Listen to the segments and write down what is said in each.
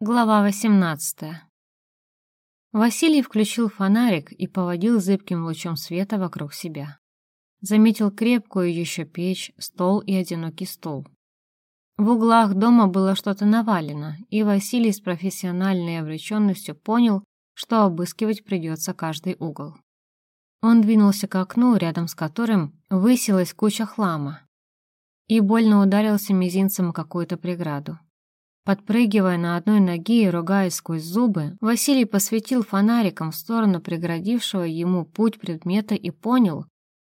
Глава 18. Василий включил фонарик и поводил зыбким лучом света вокруг себя. Заметил крепкую еще печь, стол и одинокий стол. В углах дома было что-то навалено, и Василий с профессиональной обреченностью понял, что обыскивать придется каждый угол. Он двинулся к окну, рядом с которым высилась куча хлама, и больно ударился мизинцем о какую-то преграду. Подпрыгивая на одной ноге и ругаясь сквозь зубы, Василий посветил фонариком в сторону преградившего ему путь предмета и понял,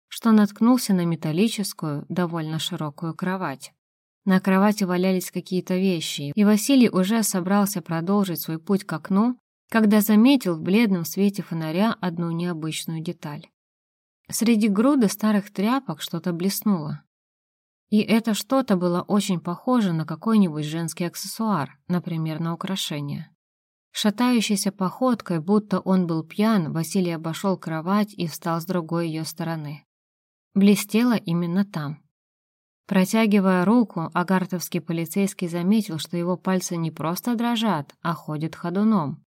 что наткнулся на металлическую, довольно широкую кровать. На кровати валялись какие-то вещи, и Василий уже собрался продолжить свой путь к окну, когда заметил в бледном свете фонаря одну необычную деталь. Среди груды старых тряпок что-то блеснуло. И это что-то было очень похоже на какой-нибудь женский аксессуар, например, на украшение. Шатающейся походкой, будто он был пьян, Василий обошел кровать и встал с другой ее стороны. Блестело именно там. Протягивая руку, агартовский полицейский заметил, что его пальцы не просто дрожат, а ходят ходуном.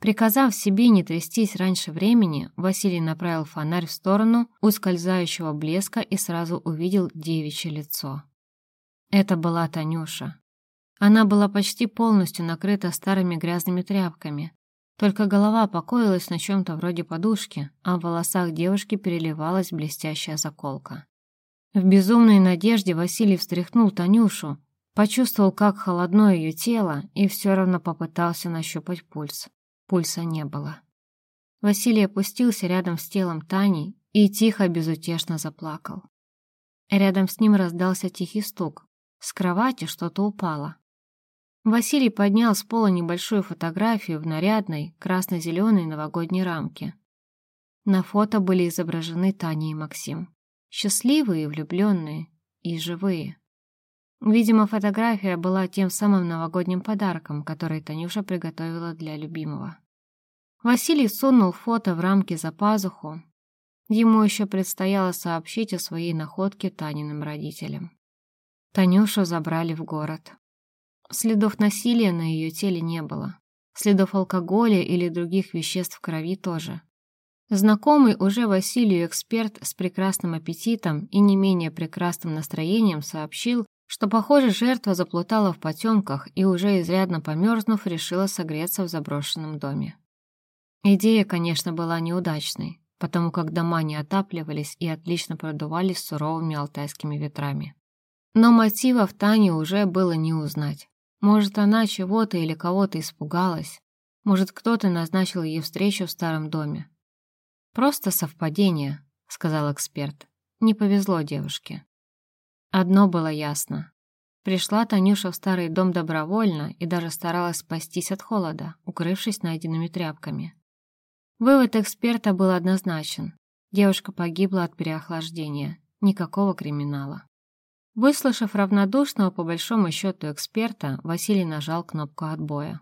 Приказав себе не трястись раньше времени, Василий направил фонарь в сторону ускользающего блеска и сразу увидел девичье лицо. Это была Танюша. Она была почти полностью накрыта старыми грязными тряпками. Только голова покоилась на чем-то вроде подушки, а в волосах девушки переливалась блестящая заколка. В безумной надежде Василий встряхнул Танюшу, почувствовал, как холодно ее тело, и все равно попытался нащупать пульс. Пульса не было. Василий опустился рядом с телом Тани и тихо, безутешно заплакал. Рядом с ним раздался тихий стук. С кровати что-то упало. Василий поднял с пола небольшую фотографию в нарядной красно-зеленой новогодней рамке. На фото были изображены Таня и Максим. Счастливые, влюбленные и живые. Видимо, фотография была тем самым новогодним подарком, который Танюша приготовила для любимого. Василий сунул фото в рамки за пазуху. Ему еще предстояло сообщить о своей находке Таниным родителям. Танюшу забрали в город. Следов насилия на ее теле не было. Следов алкоголя или других веществ в крови тоже. Знакомый уже Василию эксперт с прекрасным аппетитом и не менее прекрасным настроением сообщил, что, похоже, жертва заплутала в потемках и, уже изрядно померзнув, решила согреться в заброшенном доме. Идея, конечно, была неудачной, потому как дома не отапливались и отлично продувались суровыми алтайскими ветрами. Но мотивов Тани уже было не узнать. Может, она чего-то или кого-то испугалась, может, кто-то назначил ей встречу в старом доме. «Просто совпадение», — сказал эксперт. «Не повезло девушке». Одно было ясно. Пришла Танюша в старый дом добровольно и даже старалась спастись от холода, укрывшись найденными тряпками. Вывод эксперта был однозначен. Девушка погибла от переохлаждения. Никакого криминала. Выслушав равнодушного по большому счету эксперта, Василий нажал кнопку отбоя.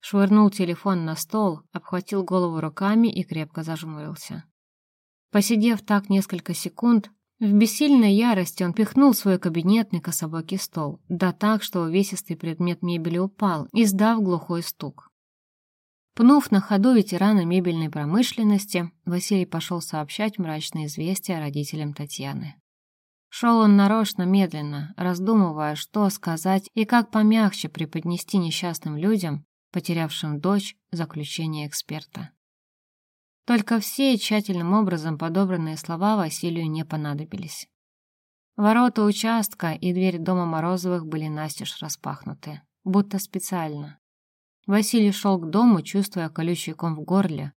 Швырнул телефон на стол, обхватил голову руками и крепко зажмурился. Посидев так несколько секунд, в бессильной ярости он пихнул свой кабинетный кособокий стол, да так, что увесистый предмет мебели упал, издав глухой стук. Пнув на ходу ветерана мебельной промышленности, Василий пошел сообщать мрачные известия родителям Татьяны. Шел он нарочно медленно, раздумывая, что сказать и как помягче преподнести несчастным людям, потерявшим дочь, заключение эксперта. Только все тщательным образом подобранные слова Василию не понадобились. Ворота участка и дверь дома Морозовых были настежь распахнуты, будто специально. Василий шел к дому, чувствуя колючий ком в горле,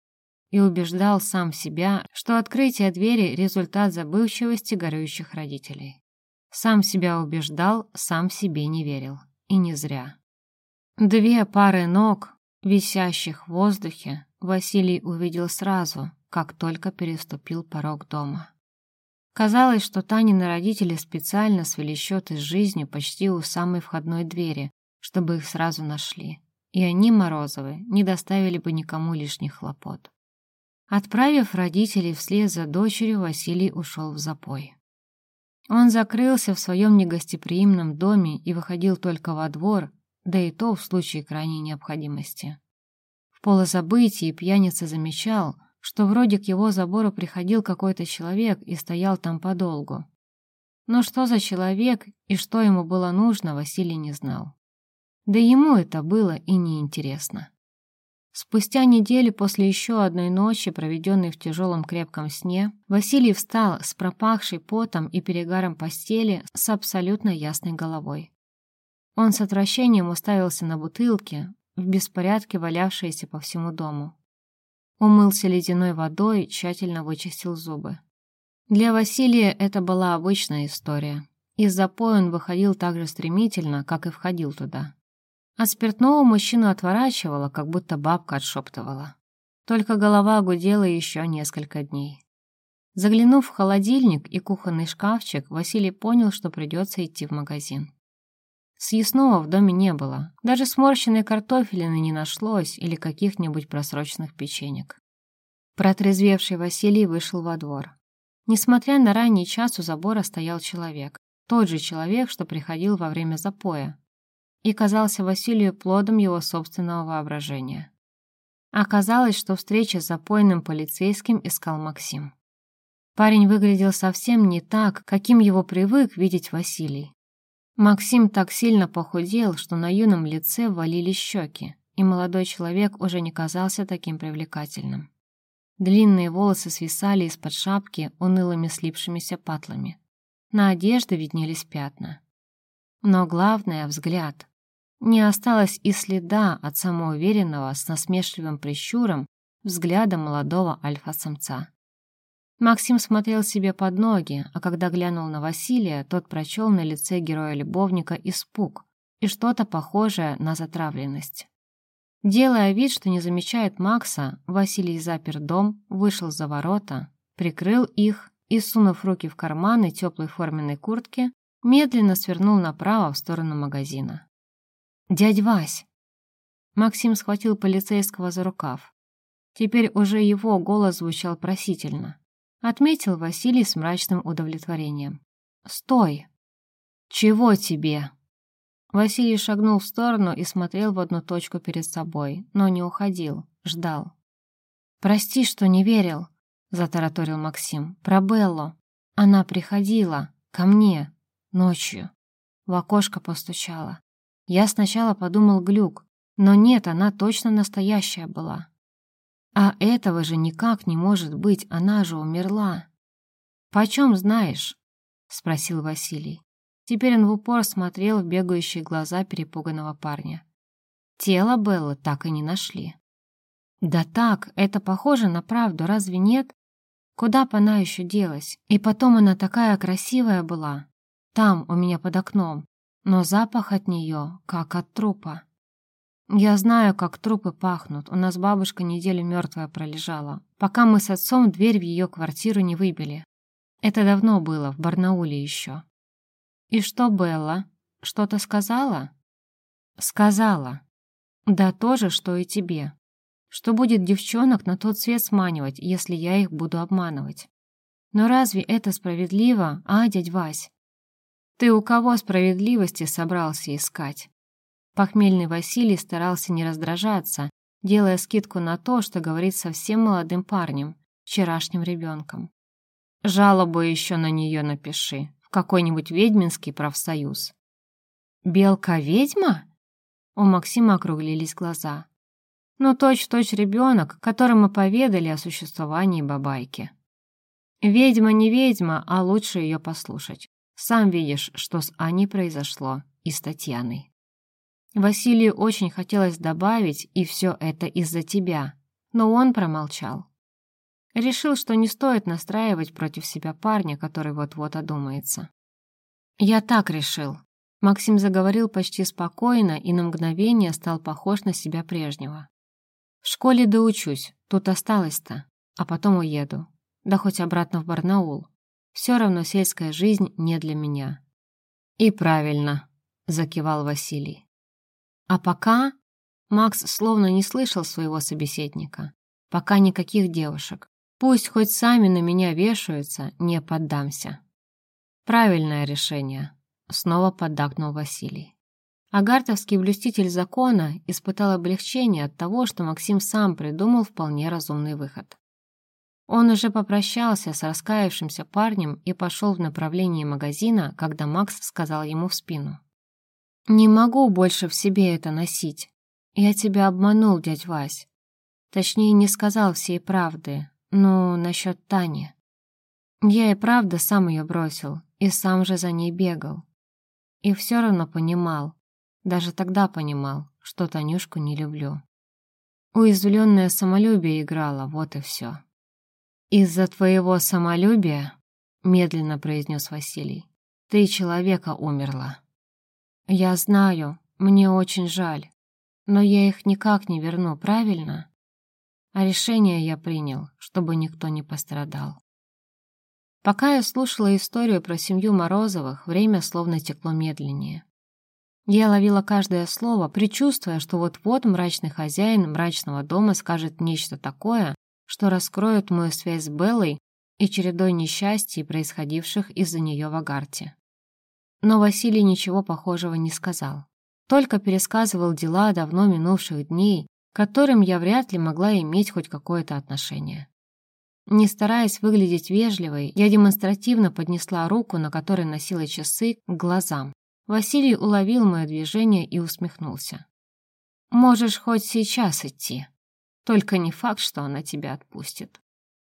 и убеждал сам себя, что открытие двери — результат забывчивости горюющих родителей. Сам себя убеждал, сам себе не верил. И не зря. Две пары ног, висящих в воздухе, Василий увидел сразу, как только переступил порог дома. Казалось, что Танины родители специально свели счеты с жизнью почти у самой входной двери, чтобы их сразу нашли. И они, Морозовы, не доставили бы никому лишних хлопот. Отправив родителей вслед за дочерью, Василий ушел в запой. Он закрылся в своем негостеприимном доме и выходил только во двор, да и то в случае крайней необходимости. Полузабытии пьяница замечал, что вроде к его забору приходил какой-то человек и стоял там подолгу. Но что за человек и что ему было нужно, Василий не знал. Да ему это было и неинтересно. Спустя неделю после еще одной ночи, проведенной в тяжелом крепком сне, Василий встал с пропахшей потом и перегаром постели с абсолютно ясной головой. Он с отвращением уставился на бутылки, в беспорядке валявшиеся по всему дому. Умылся ледяной водой, тщательно вычистил зубы. Для Василия это была обычная история. Из запоя он выходил так же стремительно, как и входил туда. От спиртного мужчину отворачивала, как будто бабка отшептывала. Только голова гудела еще несколько дней. Заглянув в холодильник и кухонный шкафчик, Василий понял, что придется идти в магазин. Съестного в доме не было, даже сморщенной картофелины не нашлось или каких-нибудь просроченных печенек. Протрезвевший Василий вышел во двор. Несмотря на ранний час у забора стоял человек, тот же человек, что приходил во время запоя, и казался Василию плодом его собственного воображения. Оказалось, что встреча с запойным полицейским искал Максим. Парень выглядел совсем не так, каким его привык видеть Василий. Максим так сильно похудел, что на юном лице валились щеки, и молодой человек уже не казался таким привлекательным. Длинные волосы свисали из-под шапки унылыми слипшимися патлами. На одежде виднелись пятна. Но главное — взгляд. Не осталось и следа от самоуверенного с насмешливым прищуром взгляда молодого альфа-самца. Максим смотрел себе под ноги, а когда глянул на Василия, тот прочел на лице героя-любовника испуг и что-то похожее на затравленность. Делая вид, что не замечает Макса, Василий запер дом, вышел за ворота, прикрыл их и, сунув руки в карманы теплой форменной куртки, медленно свернул направо в сторону магазина. «Дядь Вась!» Максим схватил полицейского за рукав. Теперь уже его голос звучал просительно. Отметил Василий с мрачным удовлетворением. «Стой!» «Чего тебе?» Василий шагнул в сторону и смотрел в одну точку перед собой, но не уходил, ждал. «Прости, что не верил», — затараторил Максим. «Про Беллу. Она приходила ко мне ночью. В окошко постучала. Я сначала подумал глюк, но нет, она точно настоящая была. А этого же никак не может быть, она же умерла. «Почем знаешь?» — спросил Василий. Теперь он в упор смотрел в бегающие глаза перепуганного парня. Тело Беллы так и не нашли. «Да так, это похоже на правду, разве нет? Куда бы она еще делась? И потом она такая красивая была. Там, у меня под окном но запах от нее, как от трупа. Я знаю, как трупы пахнут. У нас бабушка неделю мертвая пролежала, пока мы с отцом дверь в ее квартиру не выбили. Это давно было, в Барнауле еще. И что, Белла, что-то сказала? Сказала. Да то же, что и тебе. Что будет девчонок на тот свет сманивать, если я их буду обманывать? Но разве это справедливо, а, дядь Вась? Ты у кого справедливости собрался искать? Похмельный Василий старался не раздражаться, делая скидку на то, что говорит совсем молодым парнем, вчерашним ребенком. Жалобу еще на нее напиши, в какой-нибудь ведьминский профсоюз. «Белка-ведьма?» У Максима округлились глаза. Ну, точь-в-точь ребенок, которому поведали о существовании бабайки. Ведьма не ведьма, а лучше ее послушать. Сам видишь, что с Аней произошло, и с Татьяной. Василию очень хотелось добавить, и все это из-за тебя, но он промолчал. Решил, что не стоит настраивать против себя парня, который вот-вот одумается. «Я так решил», — Максим заговорил почти спокойно и на мгновение стал похож на себя прежнего. «В школе доучусь, тут осталось-то, а потом уеду, да хоть обратно в Барнаул. Все равно сельская жизнь не для меня. И правильно, закивал Василий. А пока Макс словно не слышал своего собеседника. Пока никаких девушек. Пусть хоть сами на меня вешаются, не поддамся. Правильное решение, снова поддакнул Василий. Агартовский блюститель закона испытал облегчение от того, что Максим сам придумал вполне разумный выход. Он уже попрощался с раскаявшимся парнем и пошел в направлении магазина, когда Макс сказал ему в спину. «Не могу больше в себе это носить. Я тебя обманул, дядь Вась. Точнее, не сказал всей правды, но насчет Тани. Я и правда сам ее бросил, и сам же за ней бегал. И все равно понимал, даже тогда понимал, что Танюшку не люблю. Уязвленное самолюбие играло, вот и все. «Из-за твоего самолюбия», — медленно произнес Василий, — «ты человека умерла». «Я знаю, мне очень жаль, но я их никак не верну, правильно? А решение я принял, чтобы никто не пострадал». Пока я слушала историю про семью Морозовых, время словно текло медленнее. Я ловила каждое слово, предчувствуя, что вот-вот мрачный хозяин мрачного дома скажет нечто такое, что раскроет мою связь с Беллой и чередой несчастий, происходивших из-за нее в Агарте. Но Василий ничего похожего не сказал. Только пересказывал дела давно минувших дней, к которым я вряд ли могла иметь хоть какое-то отношение. Не стараясь выглядеть вежливой, я демонстративно поднесла руку, на которой носила часы, к глазам. Василий уловил мое движение и усмехнулся. «Можешь хоть сейчас идти. Только не факт, что она тебя отпустит».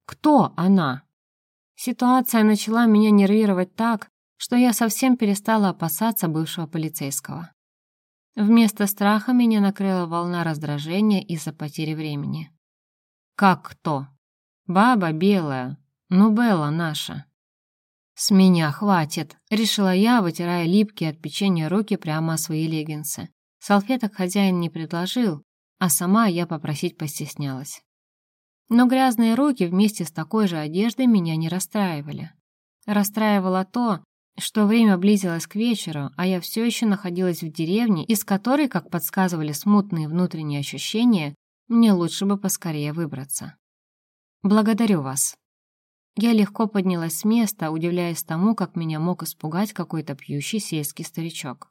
«Кто она?» Ситуация начала меня нервировать так, что я совсем перестала опасаться бывшего полицейского. Вместо страха меня накрыла волна раздражения из-за потери времени. «Как кто?» Баба белая, ну Белла наша. С меня хватит, решила я, вытирая липкие от печенья руки прямо о свои леггинсы. Салфеток хозяин не предложил, а сама я попросить постеснялась. Но грязные руки вместе с такой же одеждой меня не расстраивали. Расстраивало то, что время близилось к вечеру, а я все еще находилась в деревне, из которой, как подсказывали смутные внутренние ощущения, мне лучше бы поскорее выбраться. «Благодарю вас». Я легко поднялась с места, удивляясь тому, как меня мог испугать какой-то пьющий сельский старичок.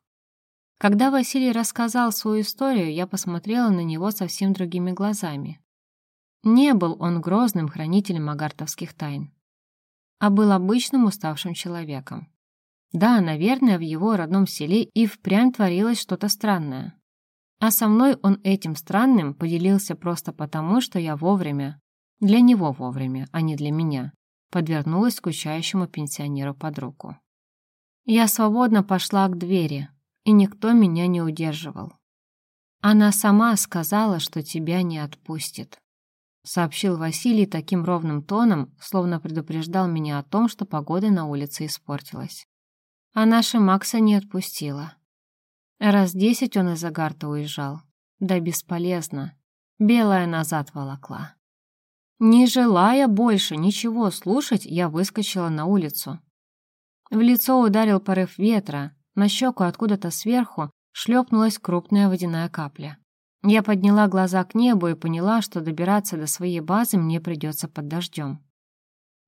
Когда Василий рассказал свою историю, я посмотрела на него совсем другими глазами. Не был он грозным хранителем агартовских тайн, а был обычным уставшим человеком. Да, наверное, в его родном селе и впрямь творилось что-то странное. А со мной он этим странным поделился просто потому, что я вовремя, для него вовремя, а не для меня. Подвернулась скучающему пенсионеру под руку. Я свободно пошла к двери, и никто меня не удерживал. Она сама сказала, что тебя не отпустит. Сообщил Василий таким ровным тоном, словно предупреждал меня о том, что погода на улице испортилась. А наша Макса не отпустила. Раз десять он из Агарта уезжал. Да бесполезно. Белая назад волокла. Не желая больше ничего слушать, я выскочила на улицу. В лицо ударил порыв ветра, на щеку откуда-то сверху шлепнулась крупная водяная капля. Я подняла глаза к небу и поняла, что добираться до своей базы мне придется под дождем.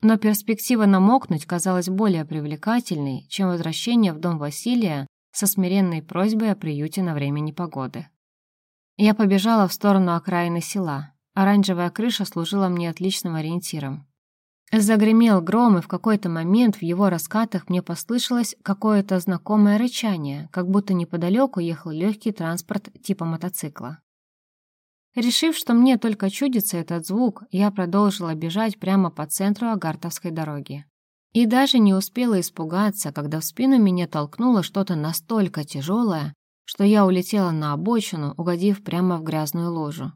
Но перспектива намокнуть казалась более привлекательной, чем возвращение в дом Василия со смиренной просьбой о приюте на время непогоды. Я побежала в сторону окраины села. Оранжевая крыша служила мне отличным ориентиром. Загремел гром, и в какой-то момент в его раскатах мне послышалось какое-то знакомое рычание, как будто неподалеку ехал легкий транспорт типа мотоцикла. Решив, что мне только чудится этот звук, я продолжила бежать прямо по центру Агартовской дороги. И даже не успела испугаться, когда в спину меня толкнуло что-то настолько тяжелое, что я улетела на обочину, угодив прямо в грязную лужу.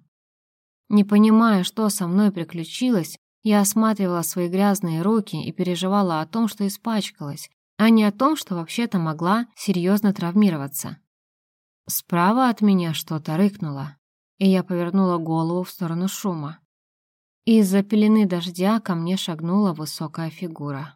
Не понимая, что со мной приключилось, я осматривала свои грязные руки и переживала о том, что испачкалась, а не о том, что вообще-то могла серьезно травмироваться. Справа от меня что-то рыкнуло, и я повернула голову в сторону шума. Из-за пелены дождя ко мне шагнула высокая фигура.